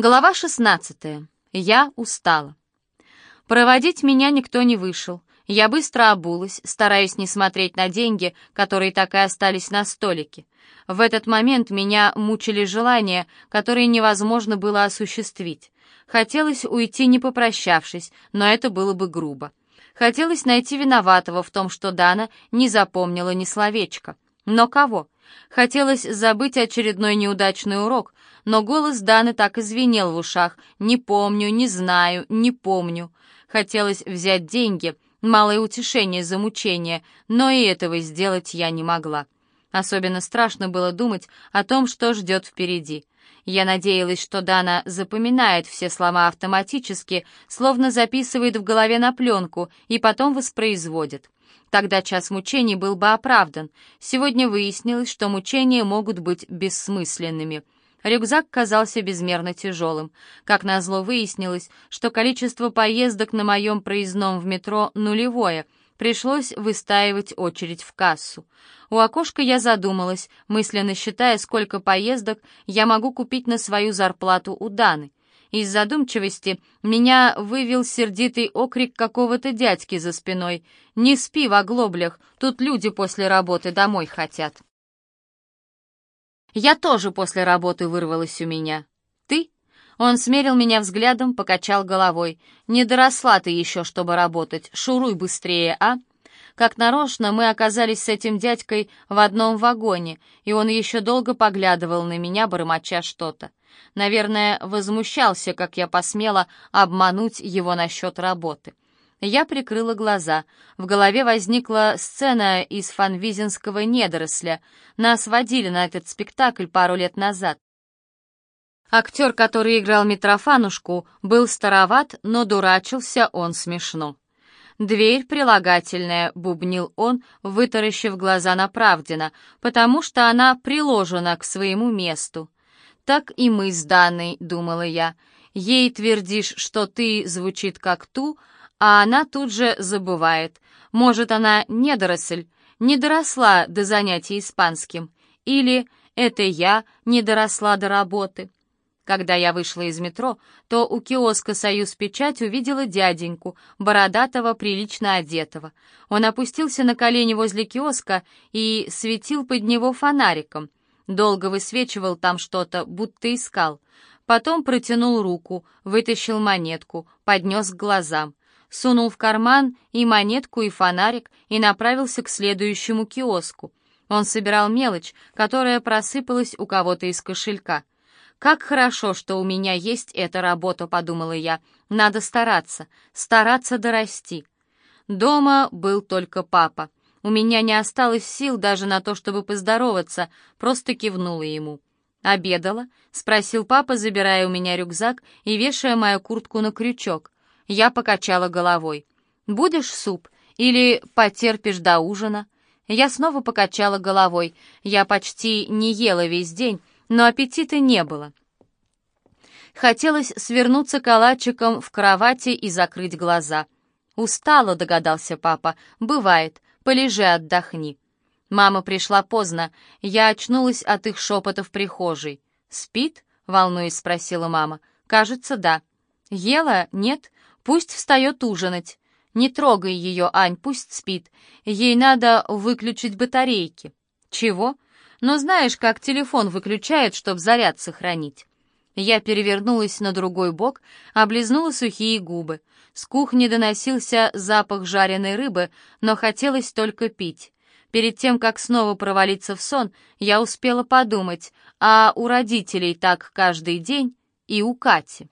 Глава 16. Я устала. Проводить меня никто не вышел. Я быстро обулась, стараясь не смотреть на деньги, которые так и остались на столике. В этот момент меня мучили желания, которые невозможно было осуществить. Хотелось уйти, не попрощавшись, но это было бы грубо. Хотелось найти виноватого в том, что Дана не запомнила ни словечка. Но кого? Хотелось забыть очередной неудачный урок, но голос Даны так извинел в ушах. «Не помню, не знаю, не помню». Хотелось взять деньги, малое утешение за мучение, но и этого сделать я не могла. Особенно страшно было думать о том, что ждет впереди. Я надеялась, что Дана запоминает все слова автоматически, словно записывает в голове на пленку и потом воспроизводит. Тогда час мучений был бы оправдан. Сегодня выяснилось, что мучения могут быть бессмысленными — Рюкзак казался безмерно тяжелым. Как назло выяснилось, что количество поездок на моем проездном в метро нулевое. Пришлось выстаивать очередь в кассу. У окошка я задумалась, мысленно считая, сколько поездок я могу купить на свою зарплату у Даны. Из задумчивости меня вывел сердитый окрик какого-то дядьки за спиной. «Не спи в оглоблях, тут люди после работы домой хотят». Я тоже после работы вырвалась у меня. Он смерил меня взглядом, покачал головой. Не доросла ты еще, чтобы работать. Шуруй быстрее, а? Как нарочно мы оказались с этим дядькой в одном вагоне, и он еще долго поглядывал на меня, бормоча что-то. Наверное, возмущался, как я посмела обмануть его насчет работы. Я прикрыла глаза. В голове возникла сцена из фанвизинского недоросля. Нас водили на этот спектакль пару лет назад. Актер, который играл Митрофанушку, был староват, но дурачился он смешно. «Дверь прилагательная», — бубнил он, вытаращив глаза на Правдина, «потому что она приложена к своему месту». «Так и мы с Даной», — думала я. «Ей твердишь, что ты звучит как ту, а она тут же забывает. Может, она недоросль, не доросла до занятий испанским, или это я не доросла до работы. Когда я вышла из метро, то у киоска «Союз Печать» увидела дяденьку, бородатого, прилично одетого. Он опустился на колени возле киоска и светил под него фонариком. Долго высвечивал там что-то, будто искал. Потом протянул руку, вытащил монетку, поднес к глазам сунул в карман и монетку, и фонарик, и направился к следующему киоску. Он собирал мелочь, которая просыпалась у кого-то из кошелька. «Как хорошо, что у меня есть эта работа», — подумала я. «Надо стараться, стараться дорасти». Дома был только папа. У меня не осталось сил даже на то, чтобы поздороваться, просто кивнула ему. «Обедала?» — спросил папа, забирая у меня рюкзак и вешая мою куртку на крючок. Я покачала головой. «Будешь суп или потерпишь до ужина?» Я снова покачала головой. Я почти не ела весь день, но аппетита не было. Хотелось свернуться калачиком в кровати и закрыть глаза. «Устала», — догадался папа. «Бывает. Полежи, отдохни». Мама пришла поздно. Я очнулась от их шепота в прихожей. «Спит?» — волнуясь спросила мама. «Кажется, да». «Ела? Нет?» Пусть встает ужинать. Не трогай ее, Ань, пусть спит. Ей надо выключить батарейки. Чего? Ну, знаешь, как телефон выключают, чтобы заряд сохранить. Я перевернулась на другой бок, облизнула сухие губы. С кухни доносился запах жареной рыбы, но хотелось только пить. Перед тем, как снова провалиться в сон, я успела подумать, а у родителей так каждый день и у Кати.